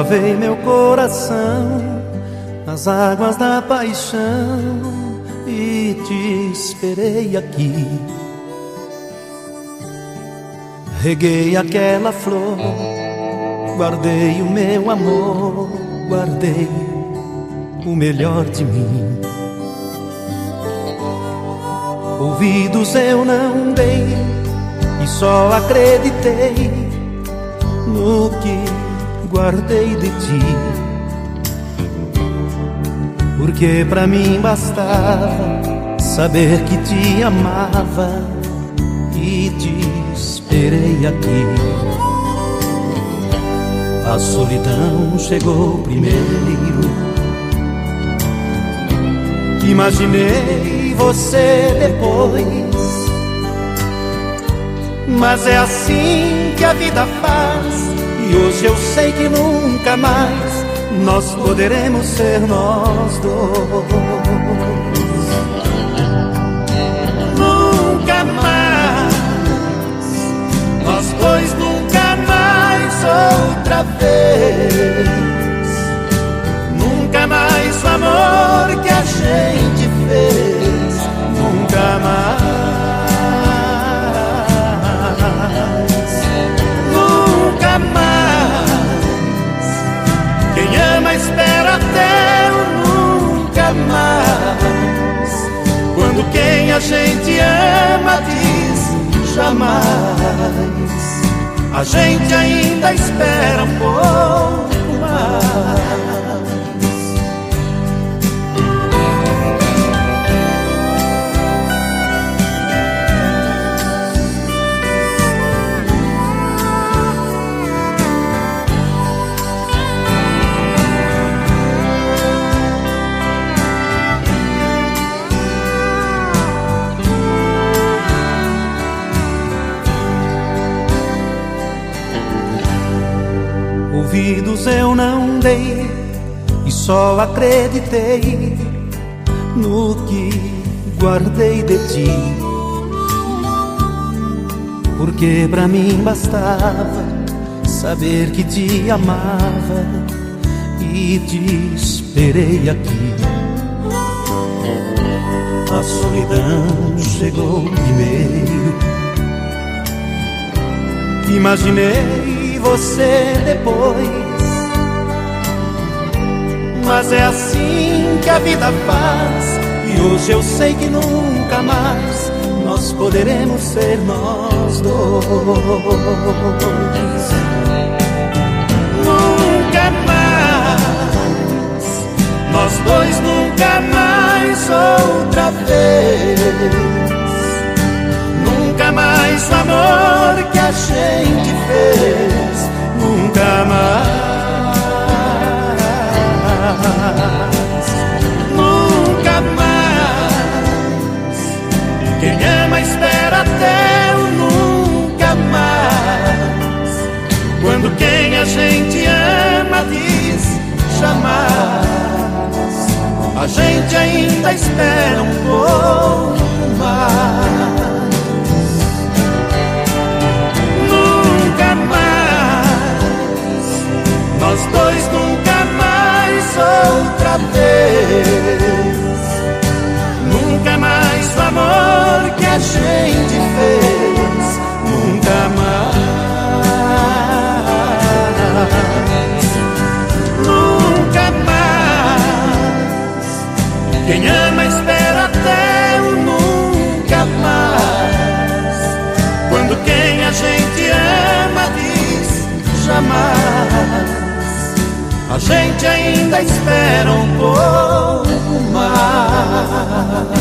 Lavei meu coração nas águas da paixão e te esperei aqui. Reguei aquela flor, guardei o meu amor, guardei o melhor de mim. Ouvidos eu não dei e só acreditei no que guardei de ti. Porque pra mim bastava saber que te amava e te esperei aqui. A solidão chegou primeiro. Imaginei você depois. Mas é assim que a vida faz. E hoje eu sei que nunca mais nós poderemos ser nós dois. pois nunca mais outra vez. Ama espera até nunca mais. Quando quem a gente ama diz jamais a gente ainda espera um pouco mais. Ouvidos eu não dei e só acreditei no que guardei de ti. Porque pra mim bastava saber que te amava e te esperei aqui. A solidão chegou primeiro. Imaginei você depois. Mas é assim que a vida faz, e hoje eu sei que nunca mais nós poderemos ser nós dois. Nunca mais, nós dois nunca mais outra vez mais o amor que a gente fez, nunca mais, nunca mais. Quem ama espera até o nunca mais. Quando quem a gente ama diz jamais, a gente ainda espera um pouco nós dois nunca mais outra vez. Nunca mais o amor que a gente fez, nunca mais. Nunca mais. Quem ama espera até o nunca mais. Quando quem a gente ama diz jamais gente ainda espera um pouco mais.